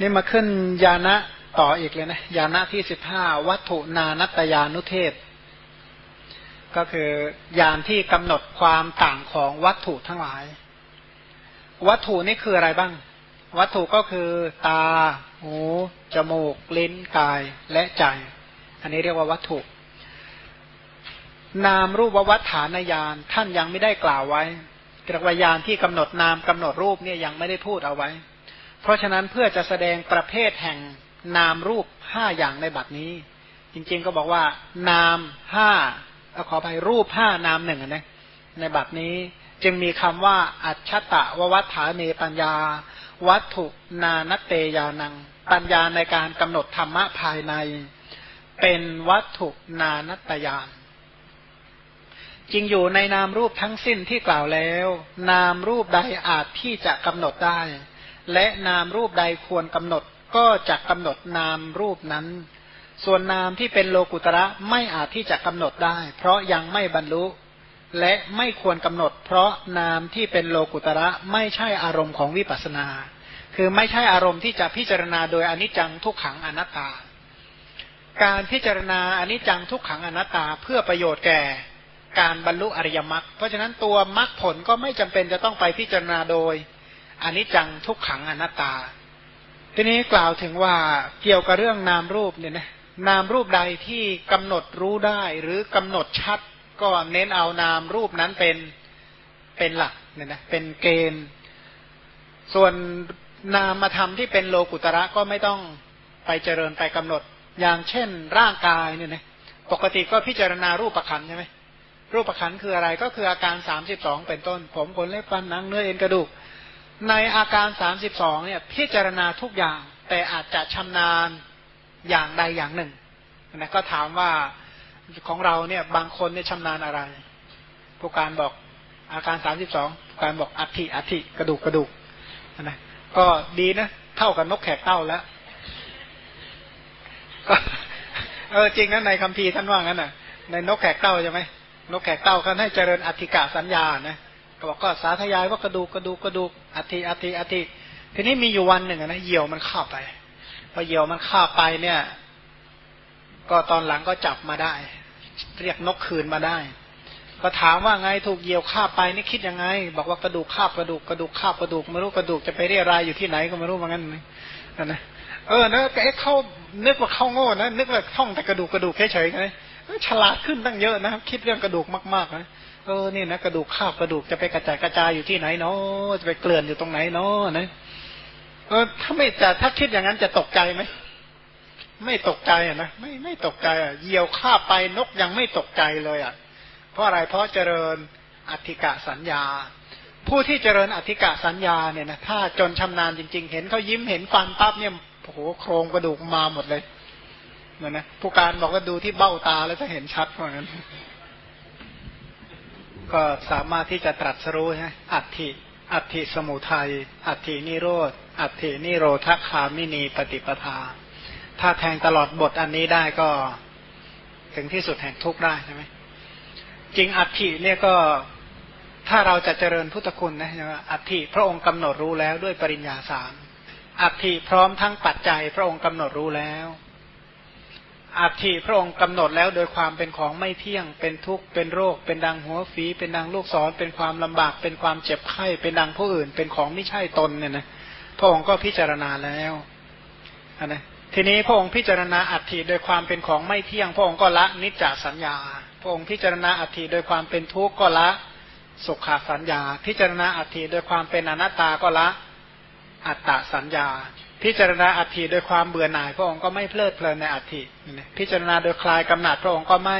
นี่มาขึ้นยานะต่ออีกเลยนะยานะที่สิบห้าวัตถุนานัตยานุเทศ ก็คือยานที่กำหนดความต่างของวัตถุทั้งหลาย วัตถุนี่คืออะไรบ้าง วัตถุก็คือตา หู จมูก ลิ้นกายและใจ อันนี้เรียกว่าวัตถุ นามรูปวัฏฐานญาณท่านยังไม่ได้กล่าวไว้กระวยานที่กำหนดนามกำหนดรูปเนี่ยยังไม่ได้พูดเอาไว้ เพราะฉะนั้นเพื่อจะแสดงประเภทแห่งนามรูปห้าอย่างในบัดนี้ จริงๆก็บอกว่า นามห้าขอไปรูปห้านามหนึ่งนะในบัดนี้จึงมีคำว่า อัจฉตะววัฏฐานเนปัญญา วัตถุนานเตยานัง ปัญญาในการกำหนดธรรมะภายใน เป็นวัตถุนานตยานจริงอยู่ในนามรูปทั้งสิ้นที่กล่าวแล้ว นามรูปใดอาจที่จะกำหนดได้ และนามรูปใดควรกำหนด ก็จะกำหนดนามรูปนั้น ส่วนนามที่เป็นโลกุตระไม่อาจที่จะกำหนดได้ เพราะยังไม่บรรลุ และไม่ควรกำหนด เพราะนามที่เป็นโลกุตระไม่ใช่อารมณ์ของวิปัสสนา คือไม่ใช่อารมณ์ที่จะพิจารณาโดยอนิจจังทุกขังอนัตตา การพิจารณาอนิจจังทุกขังอนัตตาเพื่อประโยชน์แก่การบรรลุอริยมรรคเพราะฉะนั้นตัวมรรคผลก็ไม่จำเป็นจะต้องไปพิจารณาโดย อนิจจังทุกขังอนัตตา ทีนี้กล่าวถึงว่าเกี่ยวกับเรื่องนามรูปเนี่ยนะนามรูปใดที่กำหนดรู้ได้หรือกำหนดชัด ก็เน้นเอานามรูปนั้นเป็นเป็นหลักเนี่ยนะเป็นเกณฑ์ ส่วนนามธรรมที่เป็นโลกุตระก็ไม่ต้องไปเจริญไปกำหนด อย่างเช่น ร่างกายเนี่ยนะปกติก็พิจารณารูปประคันใช่ไหมรูปขันคืออะไรก็คืออาการสามสิบสองเป็นต้น ผมขนเล็บฟันหนังเนื้อเอ็นกระดูก ในอาการสามสิบสองเนี่ยพิจารณาทุกอย่าง แต่อาจจะชำนาญอย่างใดอย่างหนึ่งนะก็ถามว่าของเราเนี่ยบางคนเนี่ยชำนาญอะไร ผู้การบอกอาการสามสิบสองผู้การบอกอัฐิอัฐิกระดูกกระดูกนะก็ดีนะเท่ากับนกแขกเต้าแล้วเออจริงนะในคัมภีร์ท่านว่างั้นน่ะ ในนกแขกเต้าใช่ไหมนกแขกเต้าเขาให้เจริญอธิกะสัญญานะ ก็บอกก็สาธยายว่ากระดูกกระดูกกระดูกอธิอธิอธิทีนี้มีอยู่วันหนึ่งนะเหยี่ยวมันเข้าไปพอเหยี่ยวมันเข้าไปเนี่ย ก็ตอนหลังก็จับมาได้ เรียกนกคืนมาได้ ก็ถามว่าไงถูกเหยี่ยวฆ่าไปนี่คิดยังไง บอกว่ากระดูกคาบกระดูกกระดูกคาบกระดูกไม่รู้กระดูกจะไปเรียรายอยู่ที่ไหนก็ไม่รู้เหมือนกันนะเออนะเอ๊ะเขานึกว่าเข้าโง่นะนึกว่าท่องแต่กระดูกกระดูกเฉยๆไงฉลาดขึ้นตั้งเยอะนะคิดเรื่องกระดูกมากๆนะ เออนี่นะกระดูกข้าวกระดูกจะไปกระจายกระจายอยู่ที่ไหนเนาะจะไปเกลื่อนอยู่ตรงไหนเนาะนะเออถ้าไม่จะถ้าคิดอย่างนั้นจะตกใจไหมไม่ตกใจอะนะไม่ไม่ตกใจอะเหยี่ยวข้าไปนกยังไม่ตกใจเลยอะ เพราะอะไรเพราะเจริญอธิกะสัญญา ผู้ที่เจริญอธิกะสัญญาเนี่ยนะถ้าจนชำนาญจริง ๆ เห็นเขายิ้มเห็นฟันปั๊บเนี่ยโอ้โหโครงกระดูกมาหมดเลยนะนะผู้การบอกว่าดูที่เบ้าตาแล้วจะเห็นชัดเหมือนกัน ก็สามารถที่จะตรัสรู้นะอัตถิอัตถิสมุทัย อัตถินิโรธ อัตถินิโรธคามินีปฏิปทา ถ้าแทงตลอดบทอันนี้ได้ก็ ถึงที่สุดแห่งทุกข์ได้ใช่ไหมจริงอัตถิเนี่ยก็ถ้าเราจะเจริญพุทธคุณนะอัตถิพระองค์กำหนดรู้แล้วด้วยปริญญาสามอัตถิพร้อมทั้งปัจจัยพระองค์กำหนดรู้แล้ว อัฐิพระองค์กำหนดแล้วโดยความเป็นของไม่เที่ยง เป็นทุกข์ เป็นโรค เป็นดังหัวฝี เป็นดังลูกศร เป็นความลำบาก เป็นความเจ็บไข้ เป็นดังผู้อื่น เป็นของไม่ใช่ตนเนี่ยนะ พระองค์ก็พิจารณาแล้วนะทีนี้พระองค์พิจารณาอัฐิโดยความเป็นของไม่เที่ยง พระองค์ก็ละนิจจสัญญา พระองค์พิจารณาอัฐิโดยความเป็นทุกข์ก็ละสุขาสัญญา พิจารณาอัฐิโดยความเป็นอนัตตาก็ละอัตตสัญญา พิจารณาอัฐิโดยความเบื่อหน่าย พระองค์ก็ไม่เพลิดเพลินในอัฐิพิจารณาโดยคลายกำหนัดพระองค์ก็ไม่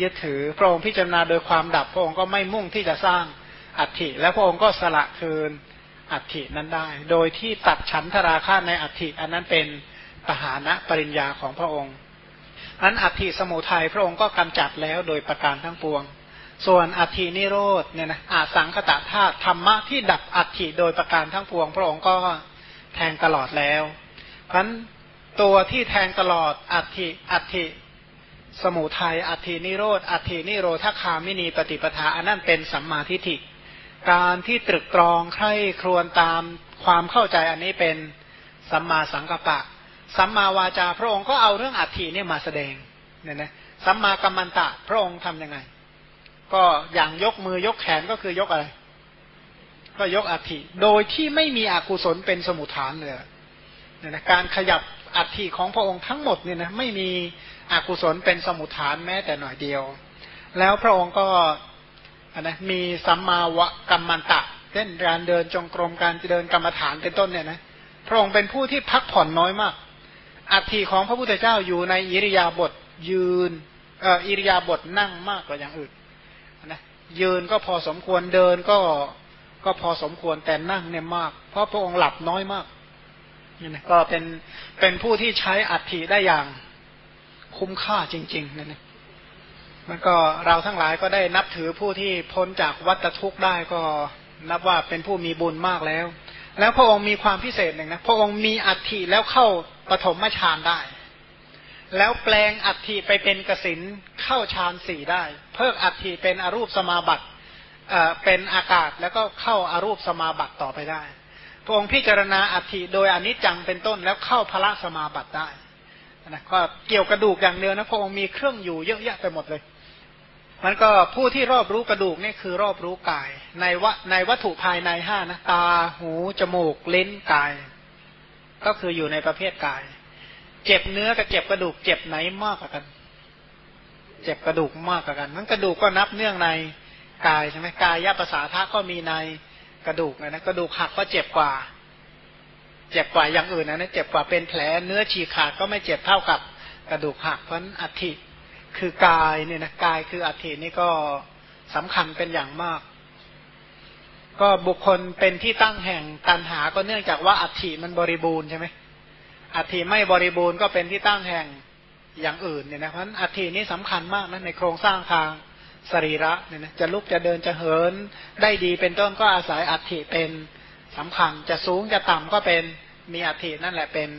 ยึดถือ พระองค์พิจารณาโดยความดับ พระองค์ก็ไม่มุ่งที่จะสร้างอัฐิและพระองค์ก็สละคืนอัฐินั้นได้ โดยที่ตัดฉันทราคาในอัฐิอันนั้นเป็นปหานะปริญญาของพระองค์อันอัฐิสมุทัยพระองค์ก็กำจัดแล้วโดยประการทั้งปวง ส่วนอัฐินิโรธเนี่ยนะอาสังคตะธาตุธรรมะที่ดับอัฐิโดยประการทั้งปวง พระองค์ก็ แทงตลอดแล้ว เพราะตัวที่แทงตลอดอัติอัติสมุทัยอัตินิโรธอัตินิโรธคามินีปฏิปทาอันนั้นเป็นสัมมาทิฏฐิการที่ตรึกตรองใคร่ครวญตามความเข้าใจอันนี้เป็นสัมมาสังกัปปะ สัมมาวาจาพระองค์ก็เอาเรื่องอัฐิเนี่ยมาแสดงเนี่ยนะสัมมากัมมันตะพระองค์ทํำยังไง ก็อย่างยกมือยกแขนก็คือยกอะไร ก็ยกอัฐิโดยที่ไม่มีอกุศลเป็นสมุทฐานเลยเนี่ยนะการขยับอัฐิของพระองค์ทั้งหมดเนี่ยนะไม่มีอกุศลเป็นสมุทฐานแม้แต่หน่อยเดียว แล้วพระองค์ก็นะมีสัมมาวกัมมันตะเช่นการเดินจงกรมการเดินกรรมฐานเป็นต้นเนี่ยนะพระองค์เป็นผู้ที่พักผ่อนน้อยมาก อัฐิของพระพุทธเจ้าอยู่ในอิริยาบถยืนเอ่ออิริยาบถนั่งมากกว่าอย่างอื่นนะยืนก็พอสมควรเดินก็ ก็พอสมควรแต่นั่งเนี่ยมาก เพราะพระองค์หลับน้อยมากนี่นะก็เป็นเป็นผู้ที่ใช้อัฐิได้อย่างคุ้มค่าจริงๆนั่นเองมันก็เราทั้งหลายก็ได้นับถือผู้ที่พ้นจากวัฏทุกข์ได้ก็นับว่าเป็นผู้มีบุญมากแล้ว แล้วพระองค์มีความพิเศษหนึ่งนะพระองค์มีอัฐิแล้วเข้าปฐมฌานได้ แล้วแปลงอัฐิไปเป็นกสินเข้าฌานสี่ได้ เพิกอัฐิเป็นอรูปสมาบัติ เป็นอากาศแล้วก็เข้าอารูปสมาบัติต่อไปได้ พระองค์พิจารณาอัฐิโดยอนิจจังเป็นต้นแล้วเข้าพระสมาบัติได้นะก็เกี่ยวกระดูกอย่างเดียวนะพระองค์มีเครื่องอยู่เยอะแยะไปหมดเลย มันก็ผู้ที่รอบรู้กระดูกนี่คือรอบรู้กาย ในวะในวัตถุภายในห้านะตาหูจมูกลิ้นกาย ก็คืออยู่ในประเภทกาย เจ็บเนื้อกับเจ็บกระดูก เจ็บไหนมากกว่ากัน เจ็บกระดูกมากกว่ากันมันกระดูกก็นับเนื่องใน กายใช่ไหมกายยะภาษาทะก็มีในกระดูกนะนะกระดูกหักก็เจ็บกว่า เจ็บกว่าอย่างอื่นนะนะเจ็บกว่าเป็นแผลเนื้อฉีกขาดก็ไม่เจ็บเท่ากับกระดูกหักเพราะอัฐิคือกายเนี่ยนะกายคืออัฐินี่ก็สำคัญเป็นอย่างมาก ก็บุคคลเป็นที่ตั้งแห่งตันหาก็เนื่องจากว่าอัฐิมันบริบูรณ์ใช่ไหมอัฐิไม่บริบูรณ์ก็เป็นที่ตั้งแห่งอย่างอื่นเนี่ยนะเพราะอัฐินี้สำคัญมากนะในโครงสร้างทาง สรีระเนี่ยนะจะลุกจะเดินจะเหิน ได้ดีเป็นต้นก็อาศัยอัฐิเป็นสำคัญ จะสูงจะต่ำก็เป็นมีอัฐินั่นแหละเป็น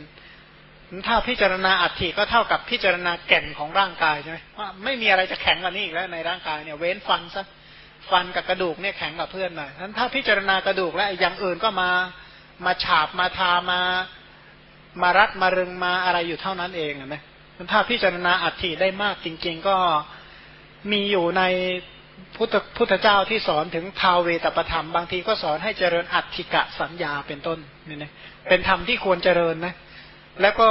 ถ้าพิจารณาอัฐิก็เท่ากับพิจารณาแก่นของร่างกายใช่ไหมว่าไม่มีอะไรจะแข็งกว่านี้อีกแล้วในร่างกายเนี่ยเว้นฟันซะฟันกับกระดูกเนี่ยแข็งกับเพื่อนหน่อยนั้นถ้าพิจารณากระดูกแล้วอย่างอื่นก็มามาฉาบมาทามามารัดมารึงมาอะไรอยู่เท่านั้นเองนะถ้าพิจารณาอัฐิได้มากจริง ๆ ก็ มีอยู่ในพุทธพุทธเจ้าที่สอนถึงทาวเวตประธรรม บางทีก็สอนให้เจริญอัตถิกะสัญญาเป็นต้นนี่นะเป็นธรรมที่ควรเจริญนะ แล้วก็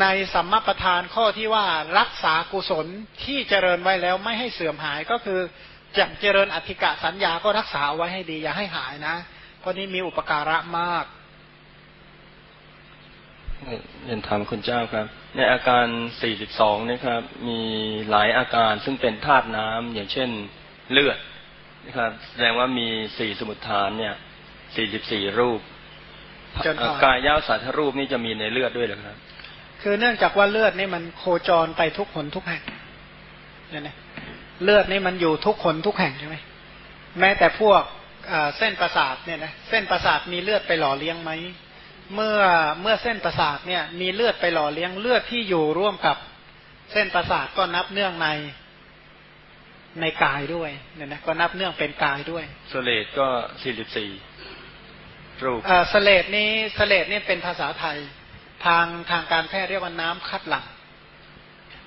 ในสัมมาประธานข้อที่ว่ารักษากุศลที่เจริญไว้แล้วไม่ให้เสื่อมหายก็คือจะเจริญอธิกะสัญญาก็รักษาไว้ให้ดีอย่าให้หายนะ เพราะนี้มีอุปการะมาก เรียนถามคุณเจ้าครับ ในอาการ 42นี่ครับ มีหลายอาการซึ่งเป็นธาตุน้ำอย่างเช่นเลือดนะครับแสดงว่ามีสี่สมุทฐานเนี่ย 44 รูปกายยาวสาธรูปนี่จะมีในเลือดด้วยหรือครับ คือเนื่องจากว่าเลือดนี่มันโคจรไปทุกคนทุกแห่งเนี่ยนะเลือดนี่มันอยู่ทุกคนทุกแห่งใช่ไหมแม้แต่พวกเส้นประสาทเนี่ยนะเส้นประสาทมีเลือดไปหล่อเลี้ยงไหม เมื่อเมื่อเส้นประสาทเนี่ย มีเลือดไปหล่อเลี้ยงเลือดที่อยู่ร่วมกับเส้นประสาทก็นับเนื่องในในกายด้วยเนี่ยนะก็นับเนื่องเป็นกายด้วยสเลดก็สี่สิบสี่รูปสเลดนี้สเลดนี่เป็นภาษาไทย ทางทางการแพทย์เรียกว่าน้ำคัดหลั่ง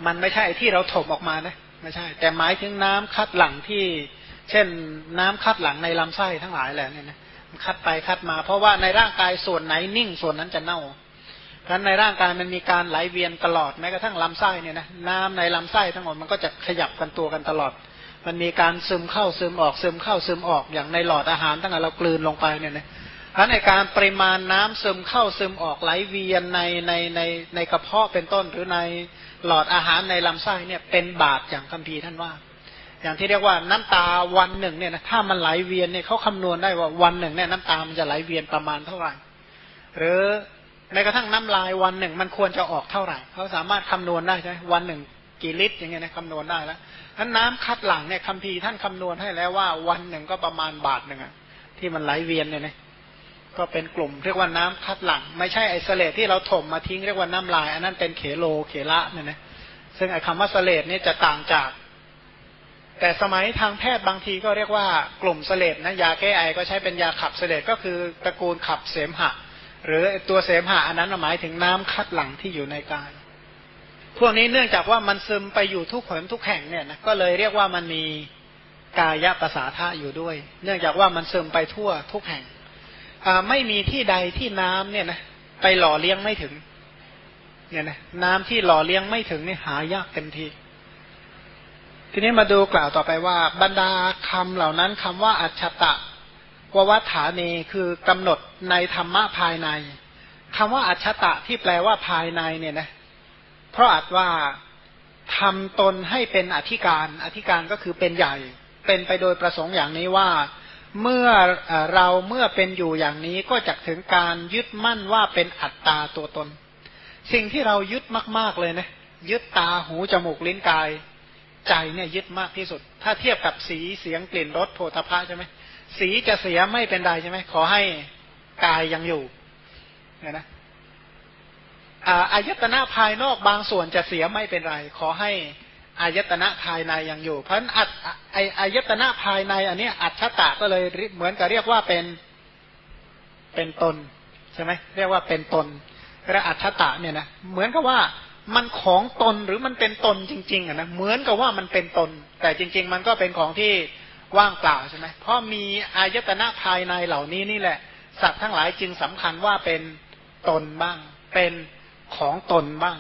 มันไม่ใช่ที่เราถมออกมานะไม่ใช่ แต่หมายถึงน้ำคัดหลั่งที่ เช่น น้ำคัดหลั่งในลำไส้ทั้งหลายแหละเนี่ยนะ คัดไปคัดมา เพราะว่าในร่างกายส่วนไหนนิ่งส่วนนั้นจะเน่าเพราะในร่างกายมันมีการไหลเวียนตลอดแม้กระทั่งลำไส้เนี่ยนะน้ำในลำไส้ทั้งหมดมันก็จะขยับกันตัวกันตลอด มันมีการซึมเข้าซึมออกซึมเข้าซึมออกอย่างในหลอดอาหารตั้งแต่เรากลืนลงไปเนี่ยนะเพราะในการปริมาณน้ำซึมเข้าซึมออกไหลเวียนในในในในกระเพาะเป็นต้นหรือในหลอดอาหารในลำไส้เนี่ยเป็นบาทอย่างคัมภีร์ท่านว่า อย่างที่เรียกว่าน้ำตาวันหนึ่งเนี่ยนะถ้ามันไหลเวียนเนี่ยเขาคำนวณได้ว่าวันหนึ่งเนี่ยน้ำตามันจะไหลเวียนประมาณเท่าไหร่ หรือแม้กระทั่งน้ำลายวันหนึ่งมันควรจะออกเท่าไหร่เขาสามารถคำนวณได้ใช่ไหมวันหนึ่งกี่ลิตรอย่างเงี้ยนะคำนวณได้แล้วท่านน้ำคัดหลังเนี่ยคัมภีร์ท่านคำนวณให้แล้วว่าวันหนึ่งก็ประมาณบาทหนึ่งอะที่มันไหลเวียนเนี่ยนะก็เป็นกลุ่มเรียกว่าน้ำคัดหลัง ไม่ใช่ไอสเลตที่เราถมมาทิ้งเรียกว่าน้ำลาย อันนั้นเป็นเขโลเขละเนี่ยนะซึ่งไอคำว่าสเลตนี่จะต่างจาก แต่สมัยทางแพทย์บางทีก็เรียกว่ากลุ่มเสลตนะยาแก้ไอก็ใช้เป็นยาขับเสลตก็คือตระกูลขับเสมหะ หรือตัวเสมหะอันนั้นหมายถึงน้ำคัดหลังที่อยู่ในกายพวกนี้เนื่องจากว่ามันซึมไปอยู่ทุกหนทุกแห่งเนี่ยนะก็เลยเรียกว่ามันมีกายภาษาธาอยู่ด้วย เนื่องจากว่ามันซึมไปทั่วทุกแห่งไม่มีที่ใดที่น้ำเนี่ยนะไปหล่อเลี้ยงไม่ถึง เนี่ยนะน้ำที่หล่อเลี้ยงไม่ถึงนี่หายากเต็มที ทีนี้มาดูกล่าวต่อไปว่า บรรดาคำเหล่านั้นคำว่าอัจฉตะววัฏฐานีคือกำหนดในธรรมะภายในคำว่าอัจฉตะที่แปลว่าภายในเนี่ยนะเพราะอาจว่าทำตนให้เป็นอธิการ อธิการก็คือเป็นใหญ่ เป็นไปโดยประสงค์อย่างนี้ว่า เมื่อเราเมื่อเป็นอยู่อย่างนี้ก็จะถึงการยึดมั่นว่าเป็นอัตตาตัวตน สิ่งที่เรายึดมาก ๆเลยนะยึดตาหูจมูกลิ้นกาย ใจเนี่ยยึดมากที่สุด ถ้าเทียบกับสีเสียงกลิ่นรสโผฏฐะใช่ไหมสีจะเสียไม่เป็นไรใช่ไหมขอให้กายยังอยู่เนี่ยนะอายตนะภายนอกบางส่วนจะเสียไม่เป็นไร ขอให้อายตนะภายในยังอยู่ เพราะฉะนั้นอายตนะภายใน อันนี้อัจฉตะก็เลยเหมือนกับเรียกว่าเป็นเป็นตนใช่ไหมเรียกว่าเป็นตนและอัจฉตะเนี่ยนะเหมือนกับว่า มันของตนหรือมันเป็นตนจริง ๆอะนะเหมือนกับว่ามันเป็นตน แต่จริง ๆ มันก็เป็นของที่ว่างเปล่าใช่ไหมเพราะมีอายตนะภายในเหล่านี้นี่แหละสัตว์ทั้งหลายจึงสำคัญว่าเป็นตนบ้าง เป็นของตนบ้าง